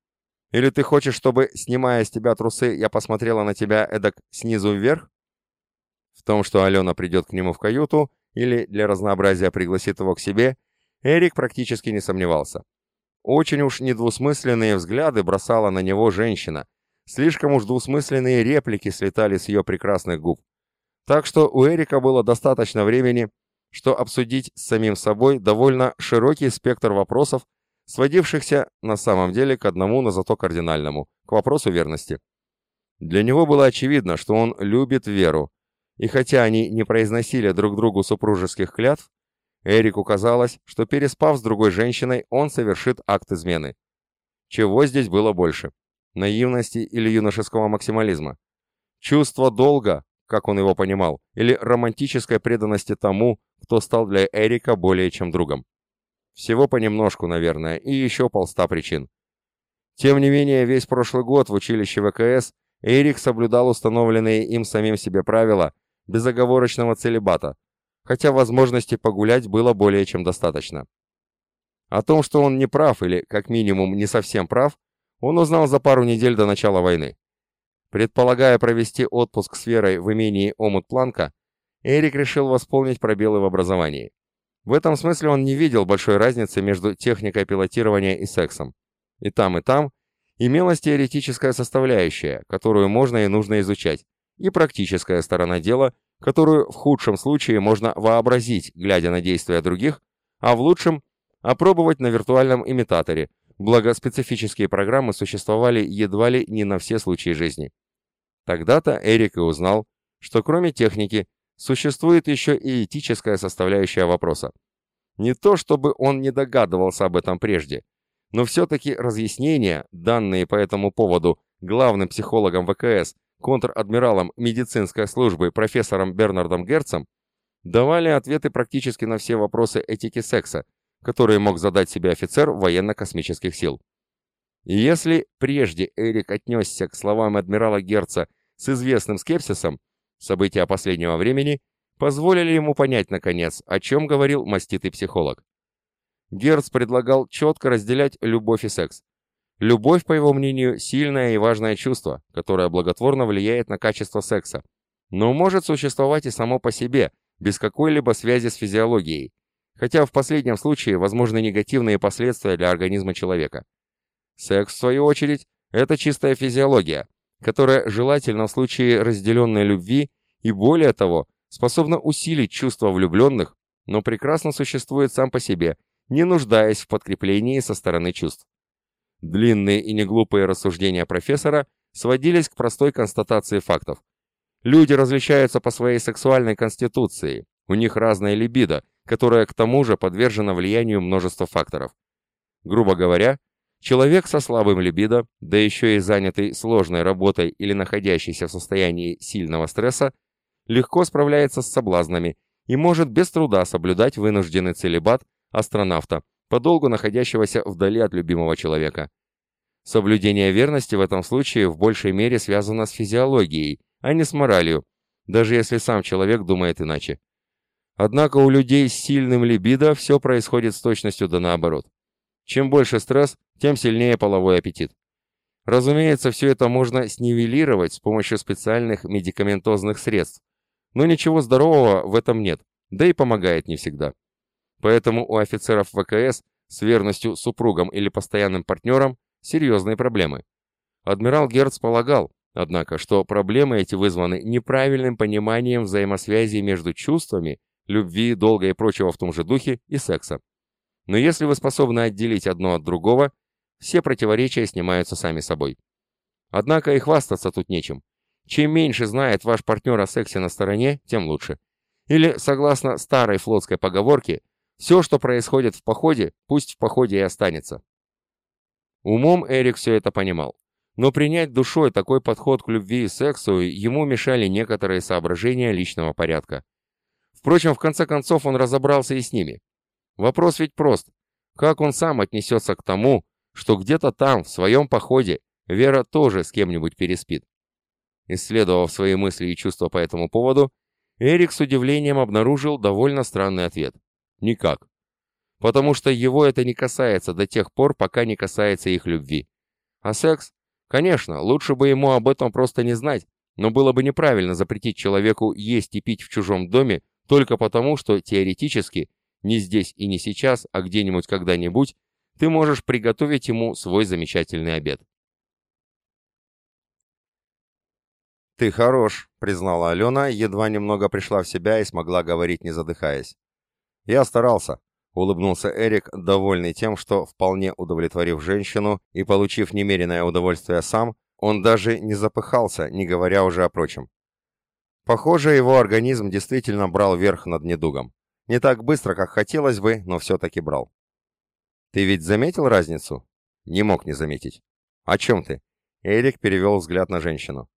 «Или ты хочешь, чтобы, снимая с тебя трусы, я посмотрела на тебя эдак снизу вверх?» В том, что Алена придет к нему в каюту или для разнообразия пригласит его к себе, Эрик практически не сомневался. Очень уж недвусмысленные взгляды бросала на него женщина. Слишком уж двусмысленные реплики слетали с ее прекрасных губ. Так что у Эрика было достаточно времени, что обсудить с самим собой довольно широкий спектр вопросов, сводившихся на самом деле к одному, но зато кардинальному, к вопросу верности. Для него было очевидно, что он любит веру, и хотя они не произносили друг другу супружеских клятв, Эрику казалось, что переспав с другой женщиной, он совершит акт измены. Чего здесь было больше? Наивности или юношеского максимализма? Чувство долга, как он его понимал, или романтической преданности тому, кто стал для Эрика более чем другом. Всего понемножку, наверное, и еще полста причин. Тем не менее, весь прошлый год в училище ВКС Эрик соблюдал установленные им самим себе правила безоговорочного целебата, хотя возможности погулять было более чем достаточно. О том, что он не прав или, как минимум, не совсем прав, он узнал за пару недель до начала войны. Предполагая провести отпуск с Верой в имении Омут Планка, Эрик решил восполнить пробелы в образовании. В этом смысле он не видел большой разницы между техникой пилотирования и сексом. И там, и там имелась теоретическая составляющая, которую можно и нужно изучать, и практическая сторона дела, которую в худшем случае можно вообразить, глядя на действия других, а в лучшем – опробовать на виртуальном имитаторе, благо специфические программы существовали едва ли не на все случаи жизни. Тогда-то Эрик и узнал, что кроме техники существует еще и этическая составляющая вопроса. Не то чтобы он не догадывался об этом прежде, но все-таки разъяснения, данные по этому поводу главным психологом ВКС, контр-адмиралом медицинской службы профессором Бернардом Герцем, давали ответы практически на все вопросы этики секса, которые мог задать себе офицер военно-космических сил. И если прежде Эрик отнесся к словам адмирала Герца с известным скепсисом, события последнего времени позволили ему понять, наконец, о чем говорил маститый психолог. Герц предлагал четко разделять любовь и секс. Любовь, по его мнению, сильное и важное чувство, которое благотворно влияет на качество секса, но может существовать и само по себе, без какой-либо связи с физиологией, хотя в последнем случае возможны негативные последствия для организма человека. Секс, в свою очередь, это чистая физиология, которая желательно в случае разделенной любви и более того, способна усилить чувства влюбленных, но прекрасно существует сам по себе – не нуждаясь в подкреплении со стороны чувств. Длинные и неглупые рассуждения профессора сводились к простой констатации фактов. Люди различаются по своей сексуальной конституции, у них разная либидо, которая к тому же подвержена влиянию множества факторов. Грубо говоря, человек со слабым либидо, да еще и занятый сложной работой или находящийся в состоянии сильного стресса, легко справляется с соблазнами и может без труда соблюдать вынужденный целебат астронавта, подолгу находящегося вдали от любимого человека. Соблюдение верности в этом случае в большей мере связано с физиологией, а не с моралью, даже если сам человек думает иначе. Однако у людей с сильным либидо все происходит с точностью да наоборот. Чем больше стресс, тем сильнее половой аппетит. Разумеется, все это можно снивелировать с помощью специальных медикаментозных средств, но ничего здорового в этом нет, да и помогает не всегда. Поэтому у офицеров ВКС с верностью супругам или постоянным партнерам серьезные проблемы. Адмирал Герц полагал, однако, что проблемы эти вызваны неправильным пониманием взаимосвязи между чувствами, любви, долга и прочего в том же духе и секса. Но если вы способны отделить одно от другого, все противоречия снимаются сами собой. Однако и хвастаться тут нечем. Чем меньше знает ваш партнер о сексе на стороне, тем лучше. Или, согласно старой флотской поговорке, все, что происходит в походе, пусть в походе и останется. Умом Эрик все это понимал. Но принять душой такой подход к любви и сексу ему мешали некоторые соображения личного порядка. Впрочем, в конце концов он разобрался и с ними. Вопрос ведь прост. Как он сам отнесется к тому, что где-то там, в своем походе, Вера тоже с кем-нибудь переспит? Исследовав свои мысли и чувства по этому поводу, Эрик с удивлением обнаружил довольно странный ответ. Никак. Потому что его это не касается до тех пор, пока не касается их любви. А секс? Конечно, лучше бы ему об этом просто не знать, но было бы неправильно запретить человеку есть и пить в чужом доме только потому, что теоретически, не здесь и не сейчас, а где-нибудь когда-нибудь, ты можешь приготовить ему свой замечательный обед. «Ты хорош», — признала Алена, едва немного пришла в себя и смогла говорить, не задыхаясь. «Я старался», — улыбнулся Эрик, довольный тем, что, вполне удовлетворив женщину и получив немеренное удовольствие сам, он даже не запыхался, не говоря уже о прочем. Похоже, его организм действительно брал верх над недугом. Не так быстро, как хотелось бы, но все-таки брал. «Ты ведь заметил разницу?» «Не мог не заметить». «О чем ты?» Эрик перевел взгляд на женщину.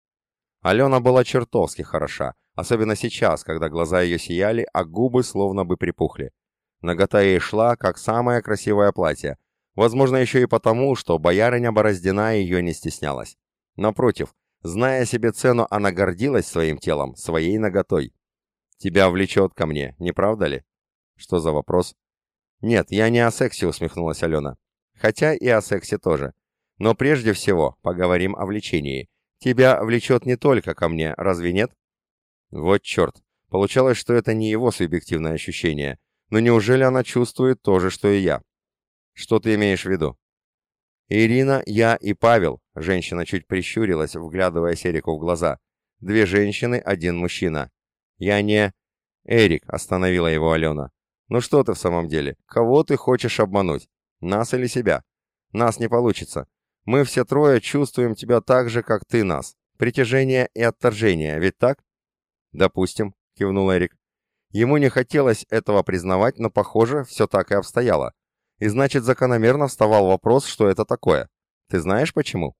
Алена была чертовски хороша, особенно сейчас, когда глаза ее сияли, а губы словно бы припухли. Нагота ей шла, как самое красивое платье. Возможно, еще и потому, что боярыня Бороздина ее не стеснялась. Напротив, зная себе цену, она гордилась своим телом, своей наготой. «Тебя влечет ко мне, не правда ли?» «Что за вопрос?» «Нет, я не о сексе», — усмехнулась Алена. «Хотя и о сексе тоже. Но прежде всего поговорим о влечении. Тебя влечет не только ко мне, разве нет?» «Вот черт. Получалось, что это не его субъективное ощущение. Но неужели она чувствует то же, что и я?» «Что ты имеешь в виду?» «Ирина, я и Павел», — женщина чуть прищурилась, вглядывая Эрику в глаза. «Две женщины, один мужчина. Я не...» «Эрик», — остановила его Алена. «Ну что ты в самом деле? Кого ты хочешь обмануть? Нас или себя? Нас не получится. Мы все трое чувствуем тебя так же, как ты нас. Притяжение и отторжение, ведь так?» «Допустим», — кивнул Эрик. Ему не хотелось этого признавать, но, похоже, все так и обстояло. И значит, закономерно вставал вопрос, что это такое. Ты знаешь почему?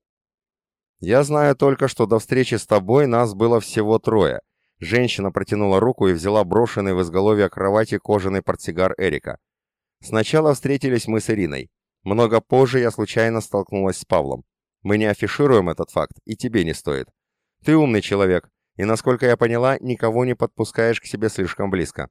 Я знаю только, что до встречи с тобой нас было всего трое. Женщина протянула руку и взяла брошенный в изголовье кровати кожаный портсигар Эрика. Сначала встретились мы с Ириной. Много позже я случайно столкнулась с Павлом. Мы не афишируем этот факт, и тебе не стоит. Ты умный человек, и, насколько я поняла, никого не подпускаешь к себе слишком близко.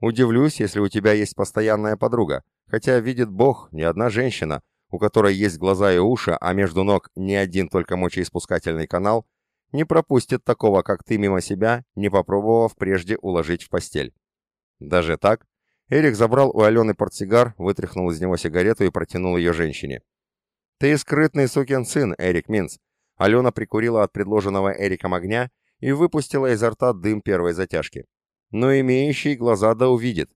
Удивлюсь, если у тебя есть постоянная подруга, хотя, видит Бог, ни одна женщина, у которой есть глаза и уши, а между ног не один только мочеиспускательный канал, не пропустит такого, как ты, мимо себя, не попробовав прежде уложить в постель. Даже так? Эрик забрал у Алены портсигар, вытряхнул из него сигарету и протянул ее женщине. «Ты скрытный сукин сын, Эрик Минц». Алена прикурила от предложенного Эриком огня и выпустила изо рта дым первой затяжки но имеющий глаза да увидит.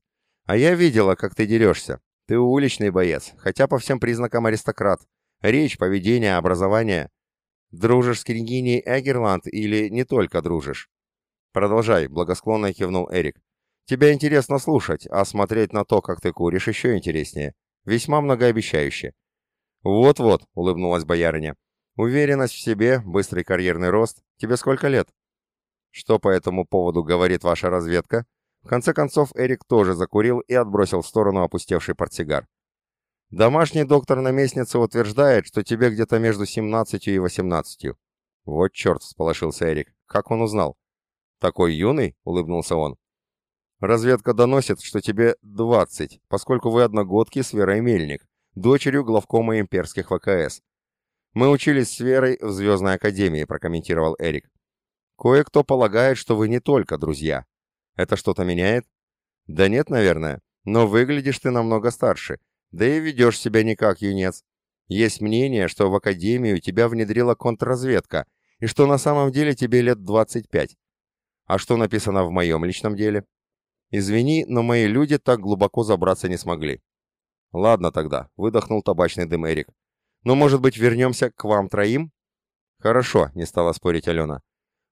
А я видела, как ты дерешься. Ты уличный боец, хотя по всем признакам аристократ. Речь, поведение, образование. Дружишь с княгиней Эгерланд или не только дружишь? Продолжай, благосклонно кивнул Эрик. Тебя интересно слушать, а смотреть на то, как ты куришь, еще интереснее. Весьма многообещающе. Вот-вот, улыбнулась боярыня. Уверенность в себе, быстрый карьерный рост. Тебе сколько лет? Что по этому поводу говорит ваша разведка? В конце концов, Эрик тоже закурил и отбросил в сторону опустевший портсигар. Домашний доктор-наместница утверждает, что тебе где-то между 17 и 18. Вот черт, всполошился Эрик. Как он узнал? Такой юный? Улыбнулся он. Разведка доносит, что тебе 20, поскольку вы одногодки с Верой Мельник, дочерью главкома имперских ВКС. Мы учились с Верой в Звездной Академии, прокомментировал Эрик. Кое-кто полагает, что вы не только друзья. Это что-то меняет? Да нет, наверное. Но выглядишь ты намного старше. Да и ведешь себя не как юнец. Есть мнение, что в академию тебя внедрила контрразведка, и что на самом деле тебе лет 25. А что написано в моем личном деле? Извини, но мои люди так глубоко забраться не смогли. Ладно тогда, выдохнул табачный дым Эрик. Но, может быть, вернемся к вам троим? Хорошо, не стала спорить Алена.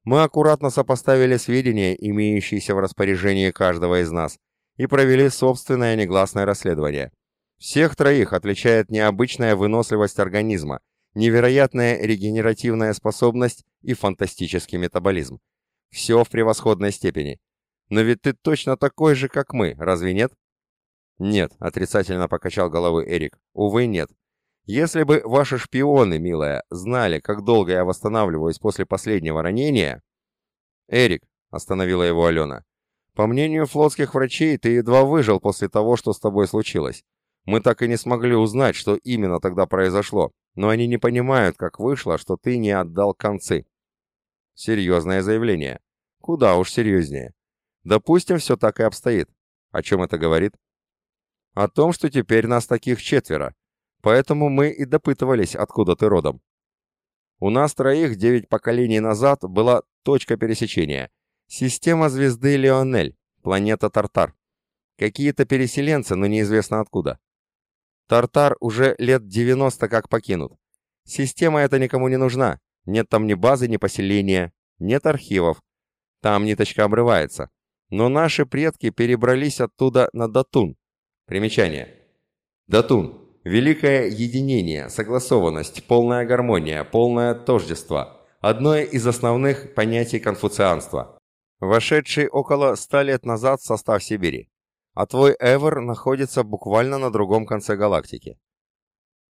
Мы аккуратно сопоставили сведения, имеющиеся в распоряжении каждого из нас, и провели собственное негласное расследование. Всех троих отличает необычная выносливость организма, невероятная регенеративная способность и фантастический метаболизм. Все в превосходной степени. Но ведь ты точно такой же, как мы, разве нет? Нет, отрицательно покачал головой Эрик. Увы, нет. Если бы ваши шпионы, милая, знали, как долго я восстанавливаюсь после последнего ранения... Эрик, остановила его Алена. По мнению флотских врачей, ты едва выжил после того, что с тобой случилось. Мы так и не смогли узнать, что именно тогда произошло, но они не понимают, как вышло, что ты не отдал концы. Серьезное заявление. Куда уж серьезнее. Допустим, все так и обстоит. О чем это говорит? О том, что теперь нас таких четверо, Поэтому мы и допытывались, откуда ты родом. У нас троих девять поколений назад была точка пересечения. Система звезды Леонель, планета Тартар. Какие-то переселенцы, но неизвестно откуда. Тартар уже лет 90 как покинут. Система эта никому не нужна. Нет там ни базы, ни поселения, нет архивов. Там ниточка обрывается. Но наши предки перебрались оттуда на Датун. Примечание. Датун Великое единение, согласованность, полная гармония, полное тождество. одно из основных понятий конфуцианства, вошедший около ста лет назад в состав Сибири. А твой Эвер находится буквально на другом конце галактики.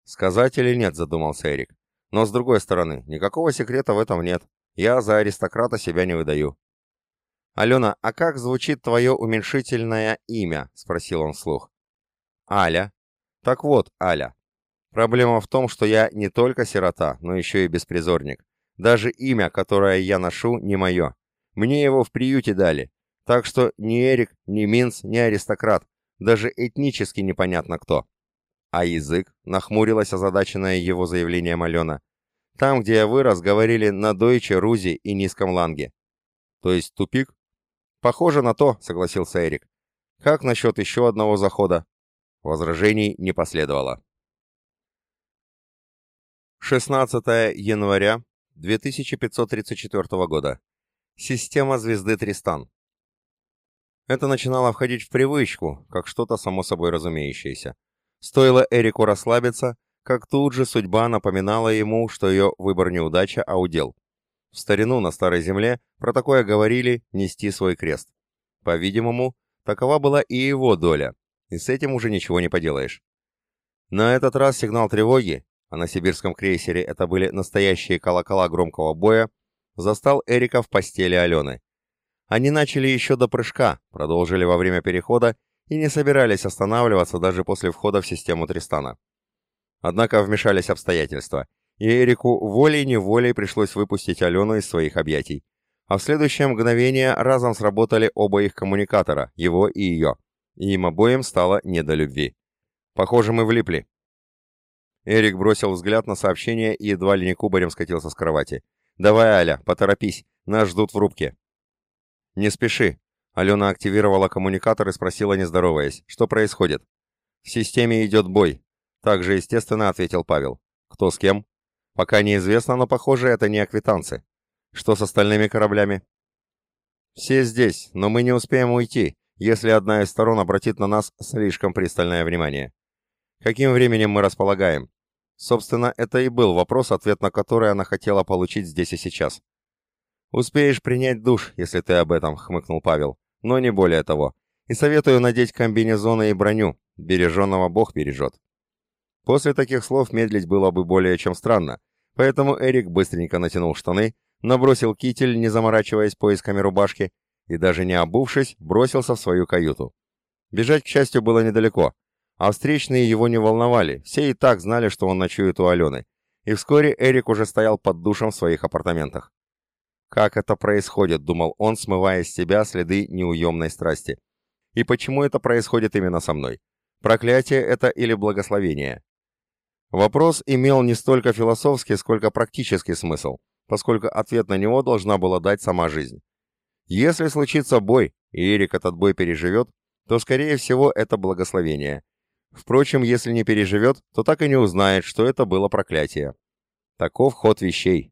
Сказать или нет, задумался Эрик. Но с другой стороны, никакого секрета в этом нет. Я за аристократа себя не выдаю. «Алена, а как звучит твое уменьшительное имя?» — спросил он вслух. «Аля». «Так вот, Аля. Проблема в том, что я не только сирота, но еще и беспризорник. Даже имя, которое я ношу, не мое. Мне его в приюте дали. Так что ни Эрик, ни Минц, ни аристократ. Даже этнически непонятно кто. А язык, нахмурилась озадаченная его заявлением Алена. Там, где я вырос, говорили на дойче, рузи и низком ланге. То есть тупик? Похоже на то, согласился Эрик. Как насчет еще одного захода? Возражений не последовало. 16 января 2534 года. Система звезды Тристан. Это начинало входить в привычку, как что-то само собой разумеющееся. Стоило Эрику расслабиться, как тут же судьба напоминала ему, что ее выбор не удача, а удел. В старину на Старой Земле про такое говорили «нести свой крест». По-видимому, такова была и его доля, и с этим уже ничего не поделаешь. На этот раз сигнал тревоги, а на сибирском крейсере это были настоящие колокола громкого боя, застал Эрика в постели Алены. Они начали еще до прыжка, продолжили во время перехода и не собирались останавливаться даже после входа в систему Тристана. Однако вмешались обстоятельства, и Эрику волей-неволей пришлось выпустить Алену из своих объятий. А в следующее мгновение разом сработали оба их коммуникатора, его и ее, и им обоим стало не до любви. «Похоже, мы влипли». Эрик бросил взгляд на сообщение и едва ли не кубарем скатился с кровати. «Давай, Аля, поторопись, нас ждут в рубке». «Не спеши». Алена активировала коммуникатор и спросила, не здороваясь, что происходит. «В системе идет бой», — также естественно ответил Павел. «Кто с кем?» «Пока неизвестно, но, похоже, это не аквитанцы. Что с остальными кораблями?» «Все здесь, но мы не успеем уйти, если одна из сторон обратит на нас слишком пристальное внимание. Каким временем мы располагаем? Собственно, это и был вопрос, ответ на который она хотела получить здесь и сейчас. «Успеешь принять душ, если ты об этом», — хмыкнул Павел. «Но не более того. И советую надеть комбинезоны и броню. Береженного Бог бережет». После таких слов медлить было бы более чем странно, поэтому Эрик быстренько натянул штаны, набросил китель, не заморачиваясь поисками рубашки, и даже не обувшись, бросился в свою каюту. Бежать, к счастью, было недалеко, а встречные его не волновали, все и так знали, что он ночует у Алены, и вскоре Эрик уже стоял под душем в своих апартаментах. Как это происходит, думал он, смывая с себя следы неуемной страсти. И почему это происходит именно со мной? Проклятие это или благословение? Вопрос имел не столько философский, сколько практический смысл, поскольку ответ на него должна была дать сама жизнь. Если случится бой, и Эрик этот бой переживет, то, скорее всего, это благословение. Впрочем, если не переживет, то так и не узнает, что это было проклятие. Таков ход вещей.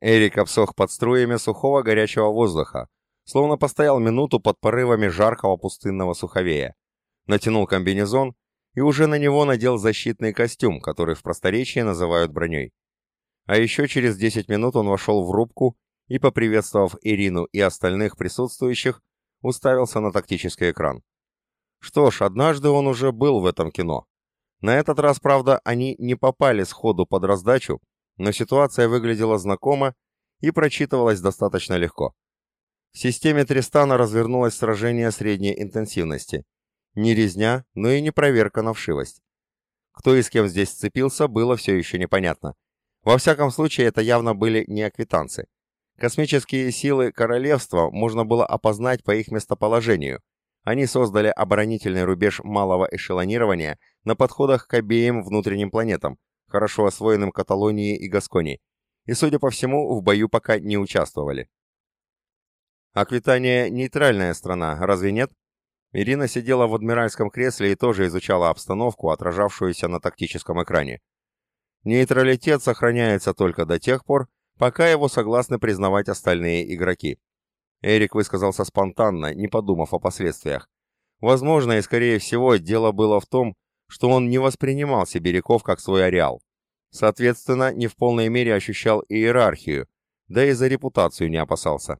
Эрик обсох под струями сухого горячего воздуха, словно постоял минуту под порывами жаркого пустынного суховея. Натянул комбинезон и уже на него надел защитный костюм, который в просторечии называют броней. А еще через 10 минут он вошел в рубку и, поприветствовав Ирину и остальных присутствующих, уставился на тактический экран. Что ж, однажды он уже был в этом кино. На этот раз, правда, они не попали сходу под раздачу, но ситуация выглядела знакомо и прочитывалась достаточно легко. В системе Тристана развернулось сражение средней интенсивности. Не резня, но и не проверка на вшивость. Кто и с кем здесь сцепился, было все еще непонятно. Во всяком случае, это явно были не аквитанцы. Космические силы королевства можно было опознать по их местоположению. Они создали оборонительный рубеж малого эшелонирования на подходах к обеим внутренним планетам, хорошо освоенным Каталонией и Гасконией, и, судя по всему, в бою пока не участвовали. Аквитания – нейтральная страна, разве нет? Ирина сидела в адмиральском кресле и тоже изучала обстановку, отражавшуюся на тактическом экране. Нейтралитет сохраняется только до тех пор, пока его согласны признавать остальные игроки. Эрик высказался спонтанно, не подумав о последствиях. Возможно и скорее всего дело было в том, что он не воспринимал сибиряков как свой ареал. Соответственно, не в полной мере ощущал иерархию, да и за репутацию не опасался.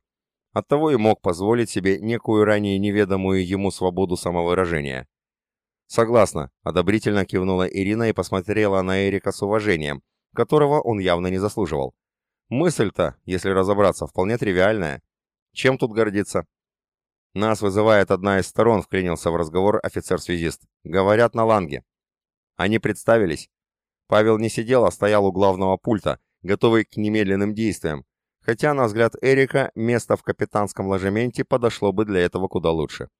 Оттого и мог позволить себе некую ранее неведомую ему свободу самовыражения. «Согласна», — одобрительно кивнула Ирина и посмотрела на Эрика с уважением, которого он явно не заслуживал. «Мысль-то, если разобраться, вполне тривиальная. Чем тут гордиться?» «Нас вызывает одна из сторон», — вклинился в разговор офицер-связист. «Говорят на ланге». Они представились. Павел не сидел, а стоял у главного пульта, готовый к немедленным действиям, хотя, на взгляд Эрика, место в капитанском ложементе подошло бы для этого куда лучше.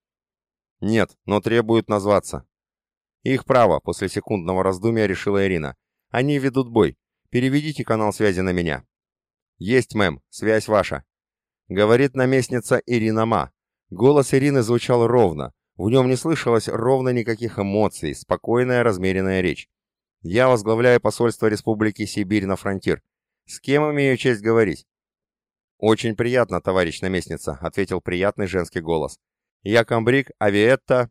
«Нет, но требуют назваться». «Их право», — после секундного раздумья решила Ирина. «Они ведут бой. Переведите канал связи на меня». «Есть, мэм, связь ваша», — говорит наместница Ирина Ма. Голос Ирины звучал ровно, в нем не слышалось ровно никаких эмоций, спокойная размеренная речь. «Я возглавляю посольство Республики Сибирь на фронтир. С кем имею честь говорить?» «Очень приятно, товарищ наместница», — ответил приятный женский голос. «Я комбриг Авиетта...»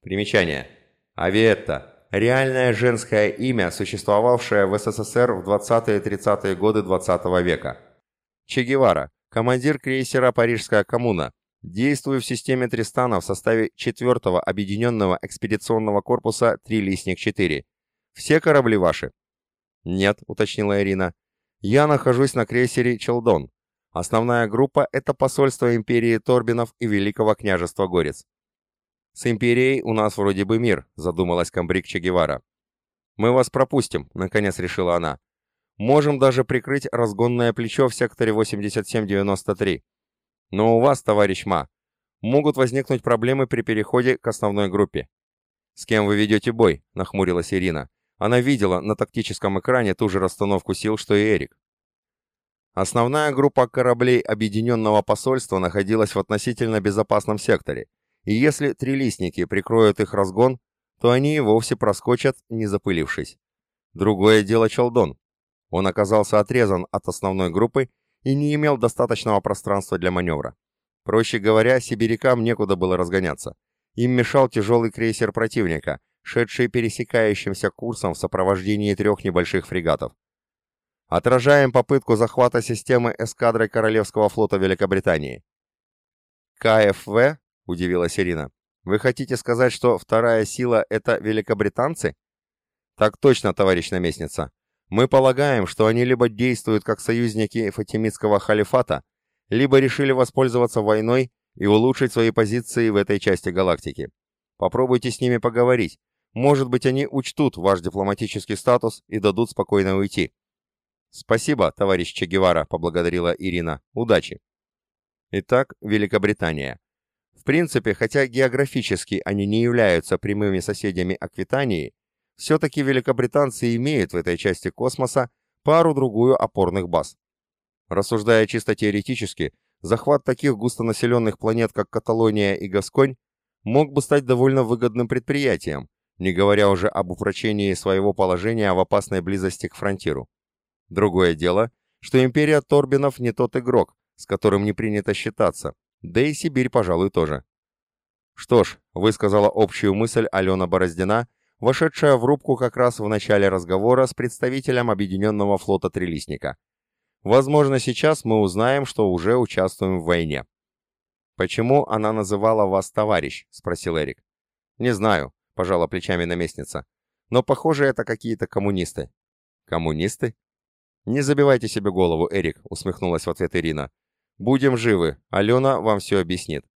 Примечание. Авиетта. Реальное женское имя, существовавшее в СССР в 20-30-е годы 20 -го века. Че Гевара. Командир крейсера «Парижская коммуна», Действую в системе Тристана в составе 4-го объединенного экспедиционного корпуса «Трилистник-4». Все корабли ваши?» «Нет», — уточнила Ирина. «Я нахожусь на крейсере «Челдон». Основная группа — это посольство империи Торбинов и Великого княжества Горец. «С империей у нас вроде бы мир», — задумалась комбриг Че Гевара. «Мы вас пропустим», — наконец решила она. «Можем даже прикрыть разгонное плечо в секторе 8793. Но у вас, товарищ Ма, могут возникнуть проблемы при переходе к основной группе. «С кем вы ведете бой?» – нахмурилась Ирина. Она видела на тактическом экране ту же расстановку сил, что и Эрик. Основная группа кораблей Объединенного посольства находилась в относительно безопасном секторе, и если трилистники прикроют их разгон, то они и вовсе проскочат, не запылившись. Другое дело Челдон. Он оказался отрезан от основной группы и не имел достаточного пространства для маневра. Проще говоря, сибирякам некуда было разгоняться. Им мешал тяжелый крейсер противника, шедший пересекающимся курсом в сопровождении трех небольших фрегатов. Отражаем попытку захвата системы эскадрой Королевского флота Великобритании. КФВ? Удивилась Ирина. Вы хотите сказать, что вторая сила — это великобританцы? Так точно, товарищ наместница. Мы полагаем, что они либо действуют как союзники Фатимидского халифата, либо решили воспользоваться войной и улучшить свои позиции в этой части галактики. Попробуйте с ними поговорить. Может быть, они учтут ваш дипломатический статус и дадут спокойно уйти. Спасибо, товарищ Че Гевара, поблагодарила Ирина. Удачи. Итак, Великобритания. В принципе, хотя географически они не являются прямыми соседями Аквитании, все-таки великобританцы имеют в этой части космоса пару-другую опорных баз. Рассуждая чисто теоретически, захват таких густонаселенных планет, как Каталония и Гасконь, мог бы стать довольно выгодным предприятием, не говоря уже об упрочении своего положения в опасной близости к фронтиру. Другое дело, что империя Торбинов не тот игрок, с которым не принято считаться, да и Сибирь, пожалуй, тоже. Что ж, высказала общую мысль Алена Бороздина, вошедшая в рубку как раз в начале разговора с представителем Объединенного флота Трилистника. Возможно, сейчас мы узнаем, что уже участвуем в войне. «Почему она называла вас товарищ?» — спросил Эрик. «Не знаю», — пожала плечами наместница. «Но, похоже, это какие-то коммунисты». «Коммунисты?» «Не забивайте себе голову, Эрик», — усмехнулась в ответ Ирина. «Будем живы, Алена вам все объяснит».